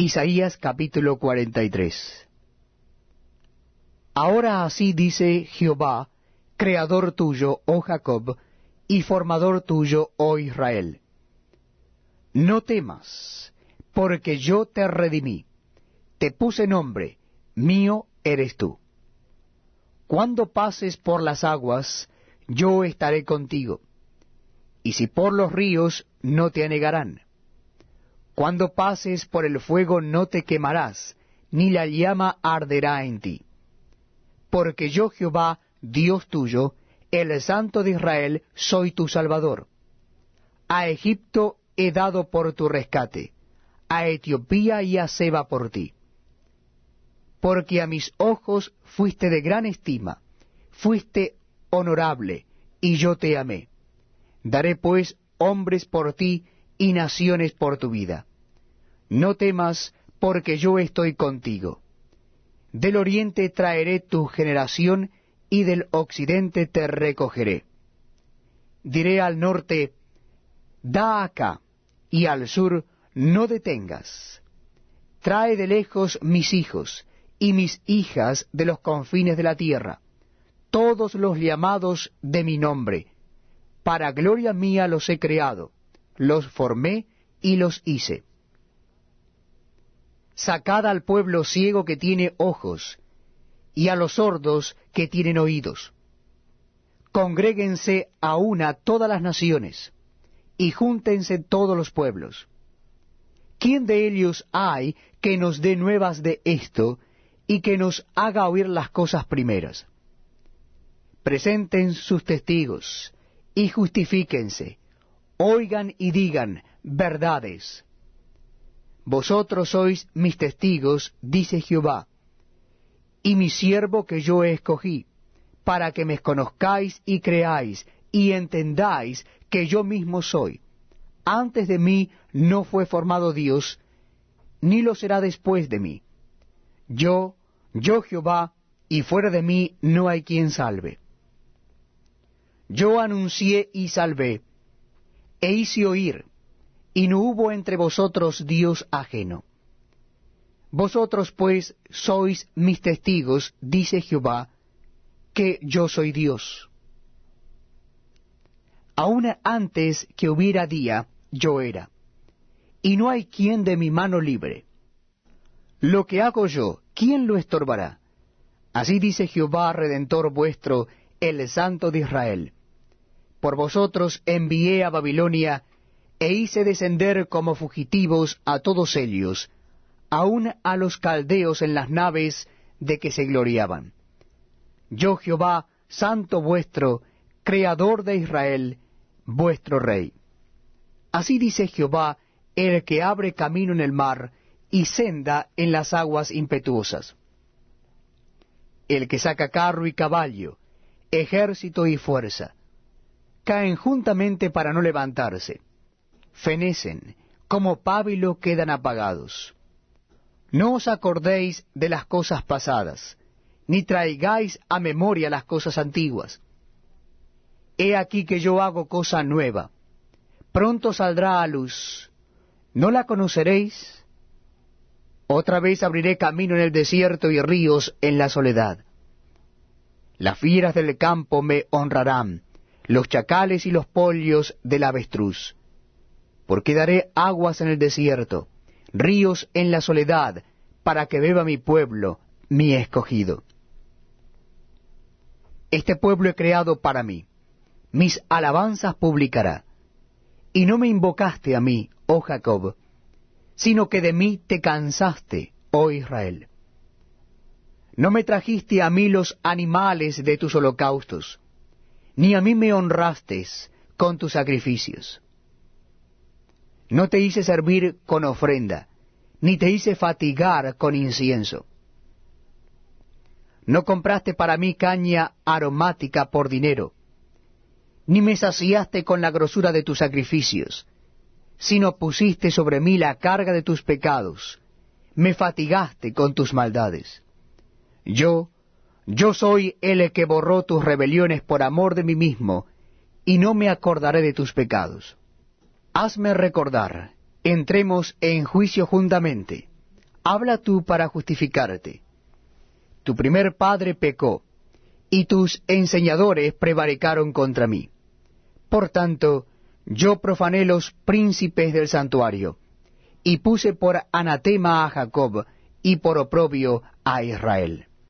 Isaías capítulo 43 Ahora así dice Jehová, Creador tuyo, oh Jacob, y formador tuyo, oh Israel. No temas, porque yo te redimí, te puse nombre, mío eres tú. Cuando pases por las aguas, yo estaré contigo, y si por los ríos, no te anegarán. Cuando pases por el fuego, no te quemarás, ni la llama arderá en ti. Porque yo Jehová, Dios tuyo, el Santo de Israel, soy tu Salvador. A Egipto he dado por tu rescate, a Etiopía y a Seba por ti. Porque a mis ojos fuiste de gran estima, fuiste honorable, y yo te amé. Daré pues hombres por ti y naciones por tu vida. No temas, porque yo estoy contigo. Del oriente traeré tu generación, y del occidente te recogeré. Diré al norte, da acá, y al sur, no detengas. Trae de lejos mis hijos y mis hijas de los confines de la tierra, todos los llamados de mi nombre. Para gloria mía los he creado, los formé y los hice. Sacad al pueblo ciego que tiene ojos, y a los sordos que tienen oídos. Congréguense a una todas las naciones, y júntense todos los pueblos. ¿Quién de ellos hay que nos dé nuevas de esto y que nos haga oír las cosas primeras? Presenten sus testigos y justifíquense, oigan y digan verdades. Vosotros sois mis testigos, dice Jehová, y mi siervo que yo escogí, para que me conozcáis y creáis, y entendáis que yo mismo soy. Antes de mí no fue formado Dios, ni lo será después de mí. Yo, yo Jehová, y fuera de mí no hay quien salve. Yo anuncié y salvé, e hice oír, y no hubo entre vosotros Dios ajeno. Vosotros pues sois mis testigos, dice Jehová, que yo soy Dios. Aun antes que hubiera día, yo era, y no hay quien de mi mano libre. Lo que hago yo, ¿quién lo estorbará? Así dice Jehová, Redentor vuestro, el Santo de Israel. Por vosotros envié a Babilonia, e hice descender como fugitivos a todos ellos, aun a los caldeos en las naves de que se gloriaban. Yo Jehová, santo vuestro, creador de Israel, vuestro rey. Así dice Jehová, el que abre camino en el mar y senda en las aguas impetuosas. El que saca carro y caballo, ejército y fuerza, caen juntamente para no levantarse, fenecen, como pábilo quedan apagados no os acordéis de las cosas pasadas, ni traigáis a memoria las cosas antiguas. He aquí que yo hago cosa nueva. Pronto saldrá a luz. ¿No la conoceréis? Otra vez abriré camino en el desierto y ríos en la soledad. Las fieras del campo me honrarán, los chacales y los pollos del avestruz. Porque daré aguas en el desierto ríos en la soledad, para que beba mi pueblo, mi escogido. Este pueblo he creado para mí, mis alabanzas publicará. Y no me invocaste a mí, oh Jacob, sino que de mí te cansaste, oh Israel. No me trajiste a mí los animales de tus holocaustos, ni a mí me honraste con tus sacrificios. No te hice servir con ofrenda, ni te hice fatigar con incienso. No compraste para mí caña aromática por dinero, ni me saciaste con la grosura de tus sacrificios, sino pusiste sobre mí la carga de tus pecados, me fatigaste con tus maldades. Yo, yo soy el que borró tus rebeliones por amor de mí mismo, y no me acordaré de tus pecados hazme recordar, entremos en juicio juntamente, habla tú para justificarte. Tu primer padre pecó, y tus enseñadores prevaricaron contra mí. Por tanto, yo profané los príncipes del santuario, y puse por anatema a Jacob, y por oprobio a Israel.